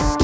you